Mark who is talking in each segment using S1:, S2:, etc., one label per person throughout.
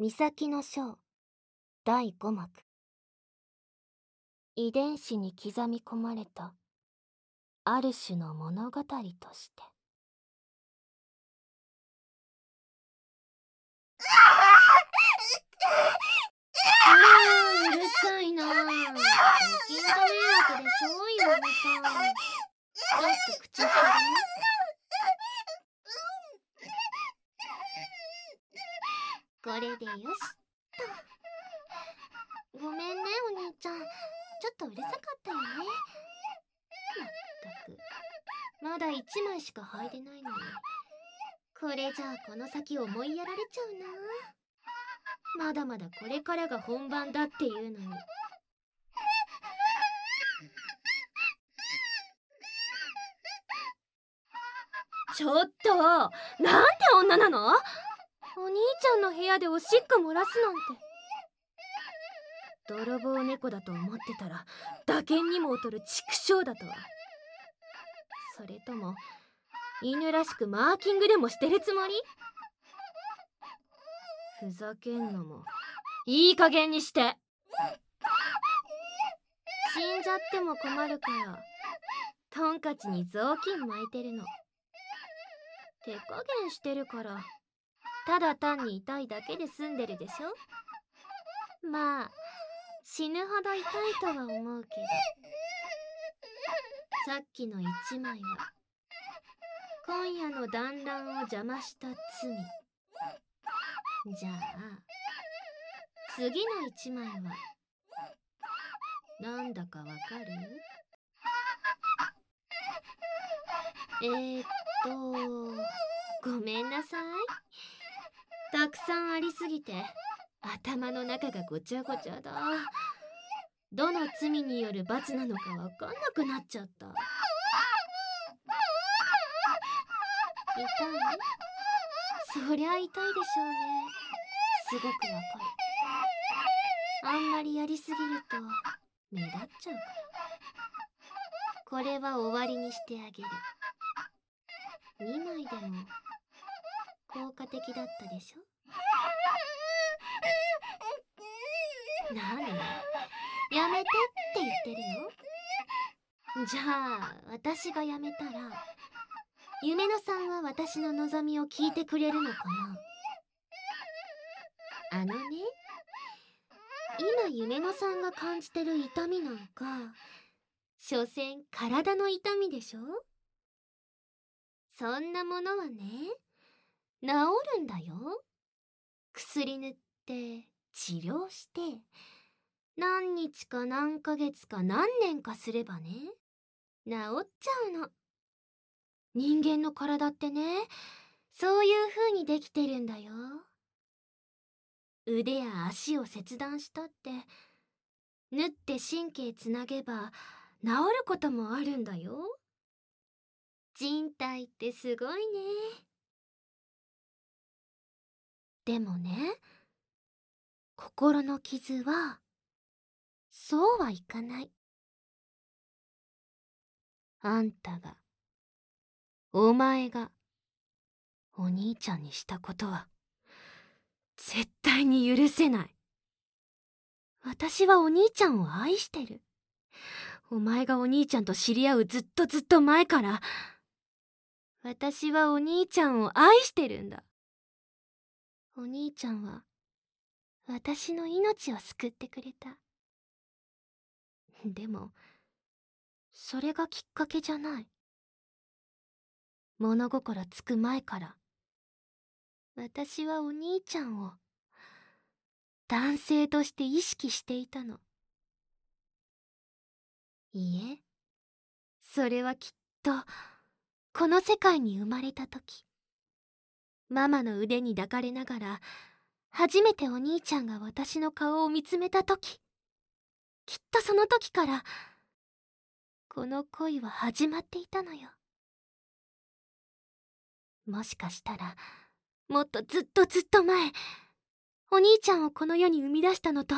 S1: 岬の章第5幕。遺伝子に刻み込まれた。ある種の物語として。
S2: うるさいな。ご近所迷惑でしょ岩見さん。ちょっと口してるねこれでよし。とごめんねお兄ちゃん。ちょっとうるさかったよね。まったく。まだ1枚しか履いてないのに。これじゃあこの先思いやられちゃうな。まだまだこれからが本番だっていうのに。ちょっとなんで女なの？お兄ちゃんの部屋でおしっこ漏らすなんて。泥棒猫だと思ってたら打鍵にも劣る畜生だとは。それとも犬らしくマーキングでもしてるつもり？ふざけんのもいい加減にして。死んじゃっても困るからトンカチに雑巾巻いてるの。手加減してるから。ただ単に痛いだけで済んでるでしょ？まあ死ぬほど痛いとは思うけど。さっきの一枚は今夜の団らんを邪魔した罪。じゃあ次の一枚はなんだかわかる？えー、っとごめんなさい。たくさんありすぎて頭の中がごちゃごちゃだ。どの罪による罰なのかわかんなくなっちゃった。痛い？そりゃ痛いでしょうね。すごくわかるあんまりやりすぎると目立っちゃうから。これは終わりにしてあげる。2枚でも効果的だったでしょ？何？やめてって言ってるの？じゃあ私がやめたら夢野さんは私の望みを聞いてくれるのかな？あのね今夢野さんが感じてる痛みなんか所詮体の痛みでしょ？そんなものはね治るんだよ。薬塗って治療して何日か何ヶ月か何年かすればね治っちゃうの。人間の体ってねそういう風にできてるんだよ。腕や足を切断したって縫って神経つなげば治ることもあるんだよ。人体ってすごいね。でもね心の傷はそうはいかない。あんたがお前がお兄ちゃんにしたことは絶対に許せない。私はお兄ちゃんを愛してる。お前がお兄ちゃんと知り合うずっとずっと前から私はお兄ちゃんを愛してるんだ。お兄ちゃんは私の命を救ってくれた。でもそれがきっかけじゃない。物心つく前から私はお兄ちゃんを男性として意識していたの。いいえそれはきっとこの世界に生まれた時。ママの腕に抱かれながら初めてお兄ちゃんが私の顔を見つめた時きっとその時からこの恋は始まっていたのよ。もしかしたらもっとずっとずっと前お兄ちゃんをこの世に生み出したのと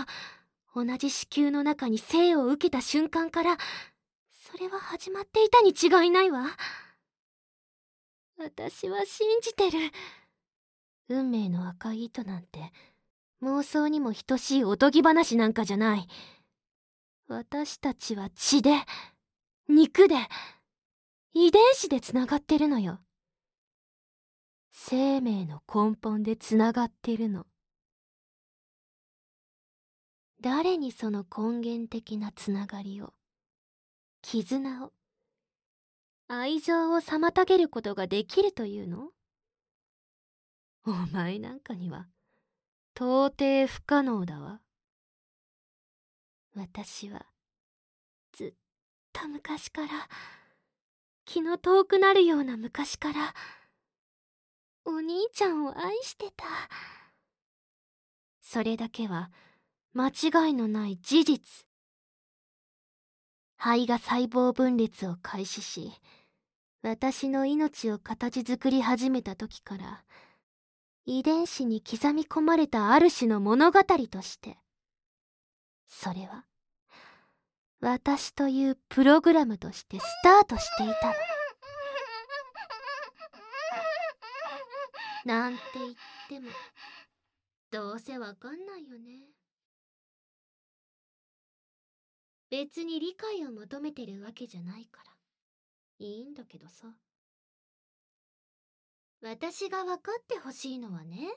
S2: 同じ子宮の中に生を受けた瞬間からそれは始まっていたに違いないわ。私は信じてる。運命の赤い糸なんて妄想にも等しいおとぎ話なんかじゃない。私たちは血で肉で遺伝子でつながってるのよ。生命の根本でつながってるの。誰にその根源的なつながりを絆を愛情を妨げることができるというの？お前なんかには到底不可能だわ。私はずっと昔から気の遠くなるような昔からお兄ちゃんを愛してた。それだけは間違いのない事実。肺が細胞分裂を開始し私の命を形作り始めた時から遺伝子に刻み込まれたある種の物語として。それは私というプログラムとしてスタートしていたの。なんて言ってもどうせわかんないよね。別に理解を求めてるわけじゃないから。いいんだけどさ。私が分かってほしいのはね。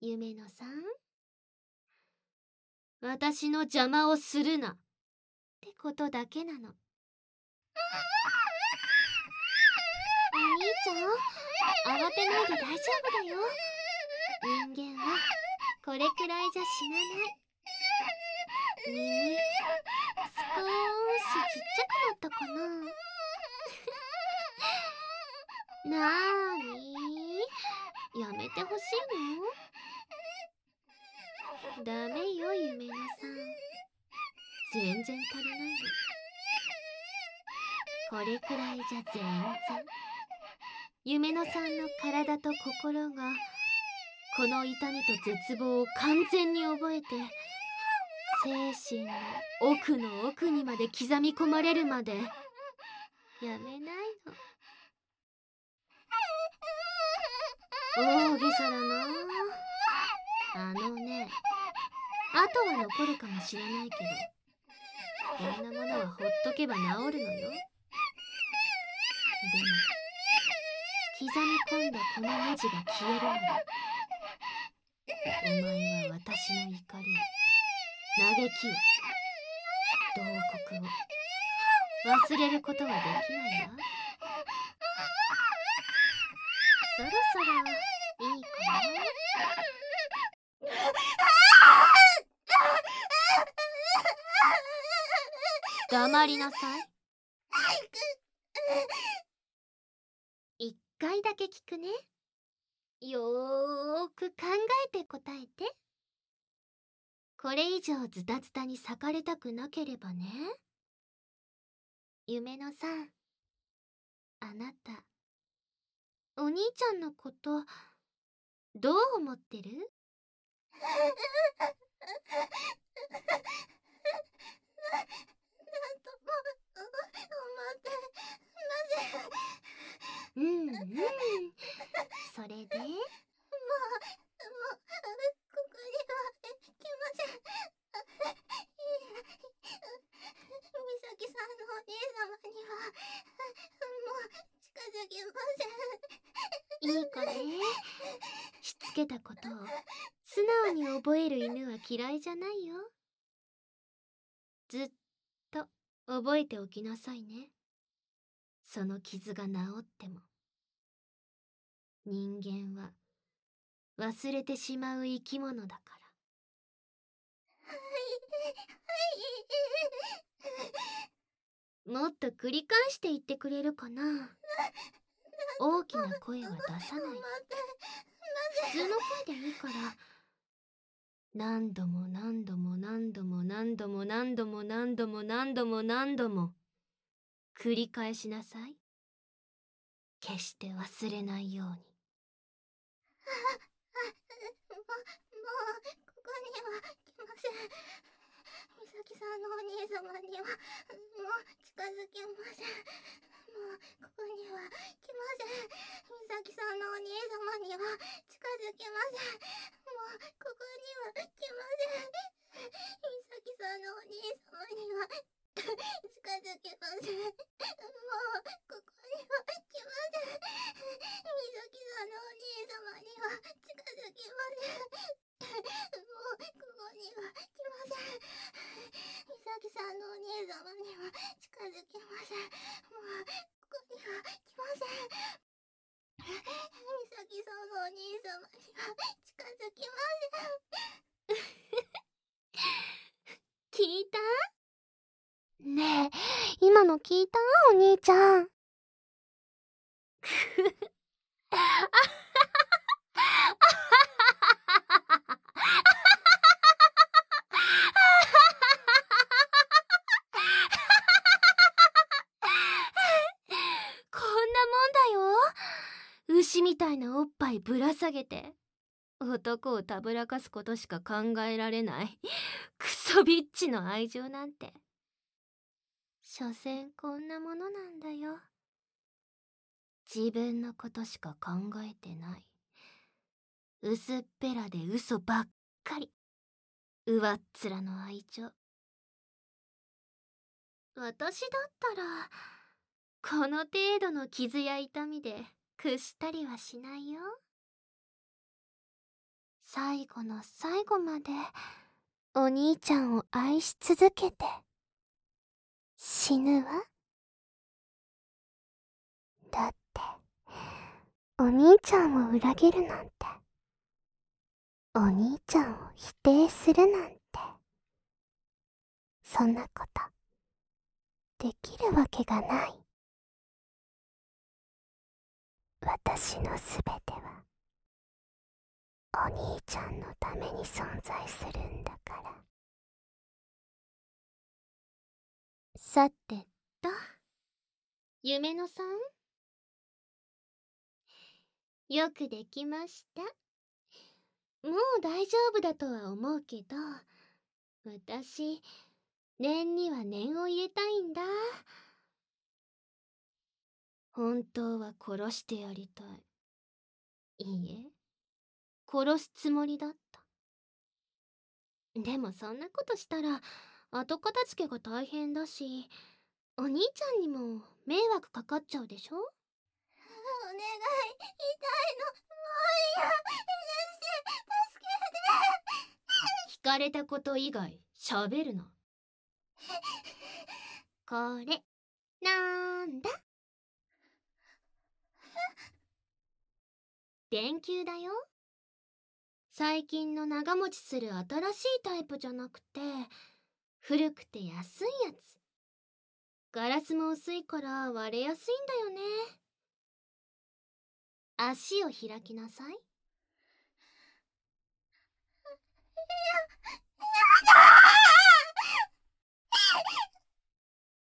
S2: 夢野さん。私の邪魔をするな。ってことだけなの。お兄ちゃん慌てないで大丈夫だよ。人間はこれくらいじゃ死なない。耳少しちっちゃくなったかな。なーにやめてほしいの？ダメよ夢菜さん。全然足りないの。これくらいじゃ全然。夢野さんの体と心がこの痛みと絶望を完全に覚えて精神の奥の奥にまで刻み込まれるまで。やめないの。大げさだな。あのねあとは残るかもしれないけどこんなものはほっとけば治るのよ。でも刻み込んだこの文字が消えるんだお前は私の怒りを嘆きを慟哭を忘れることはできないわ。そろそろいいかな。黙りなさい。一回だけ聞くね。よーく考えて答えて。これ以上ズタズタに裂かれたくなければね。夢のさんあなたお兄ちゃんのことどう思ってる？うんうんそれでもうもうここには来ません美咲さんのお兄様にはもう近づけませんいい子ね。しつけたことを。素直に覚える犬は嫌いじゃないよ。ずっと覚えておきなさいね。その傷が治っても。人間は忘れてしまう生き物だから。もっと繰り返して言ってくれるかな大きな声は出さない普通の声でいいから。何度も何度も何度も何度も何度も何度も何度も何度も。繰り返しなさい。決して忘れないように。もうもうここには来ません美咲さんのお兄様にはもう近づけません。もうここには来ません。美咲さんのお兄様には近づけません。もうここに
S3: 様には近づきま
S2: 聞いたねえの聞いたお兄ちゃん。こんなもんだよ。牛みたいなおっぱいぶら下げて。男をたぶらかすことしか考えられない。クソビッチの愛情なんて。所詮こんなものなんだよ。自分のことしか考えてない。薄っぺらで嘘ばっかり。上っ面の愛情。私だったらこの程度の傷や痛みで屈したりはしないよ。最後の最後までお兄ちゃんを愛し続けて。死ぬわ。だってお兄ちゃんを裏切るなんてお兄ちゃんを否定するなんてそんなことできるわけがない。私のすべてはお兄ちゃんのために存在するんだから。さてと夢のさん？よくできました？もう大丈夫だとは思うけど私念には念を入れたいんだ。本当は殺してやりたい。いいえ殺すつもりだった。でもそんなことしたら後片付けが大変だしお兄ちゃんにも迷惑かかっちゃうでしょ？
S3: お願い痛いの。もういや
S2: 聞かれたこと以外喋るな。これなんだ？電球だよ。最近の長持ちする新しいタイプじゃなくて古くて安いやつ。ガラスも薄いから割れやすいんだよね。足を開きなさい。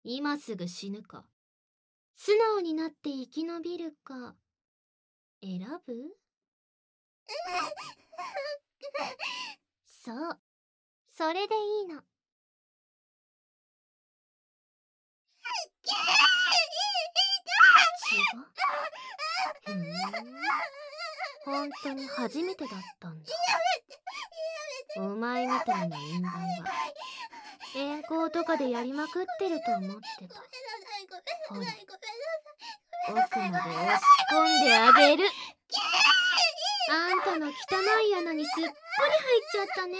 S2: 今すぐ死ぬか。素直になって生き延びるか。選ぶ？そう。それでいいの。本当に初めてだったんだ。お前みたいな人間は。遠行とかでやりまくってると思ってた。
S3: ごめんなさいごめんなさいごめんなさい。
S2: 奥まで押し込んであげる。あんたの汚い穴にすっぽり入っちゃったね。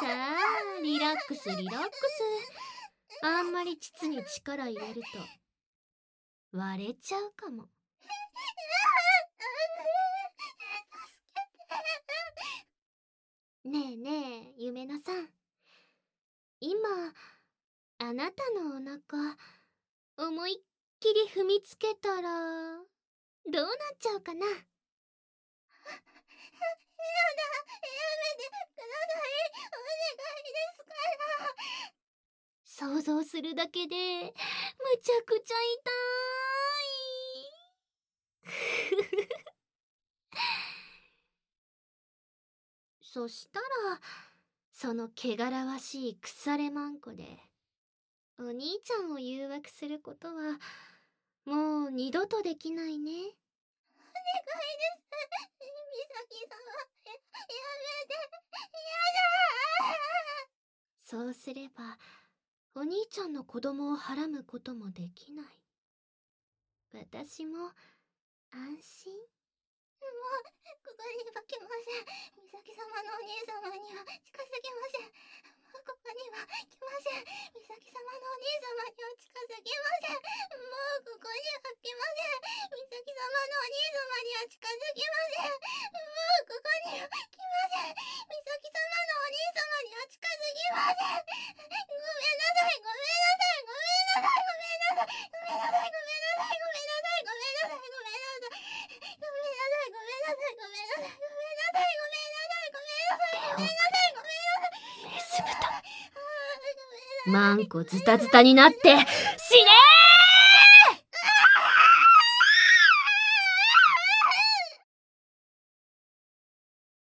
S2: さあリラックスリラックス。あんまり膣に力入れると割れちゃうかも。ねえねえ夢菜さん。今あなたのお腹思いっきり踏みつけたらどうなっちゃうかな
S3: やだやめてくださいお願いですから
S2: 想像するだけでむちゃくちゃ痛い。そしたらその汚らわしい腐れまんこでお兄ちゃんを誘惑することはもう二度とできないね。
S3: お願いです。美咲様ややめてやだ。
S2: そうすればお兄ちゃんの子供をはらむこともできない。私も、安心
S3: もう、ここに化けません。美咲様のお兄様には近すぎません。もうここには来ません。美咲様のお兄様には近づぎません。もうここには来ません。美咲様のお兄様には近づきません。もうここには来ません。美咲様のお兄様には近づきません。
S2: マンコズタズタになって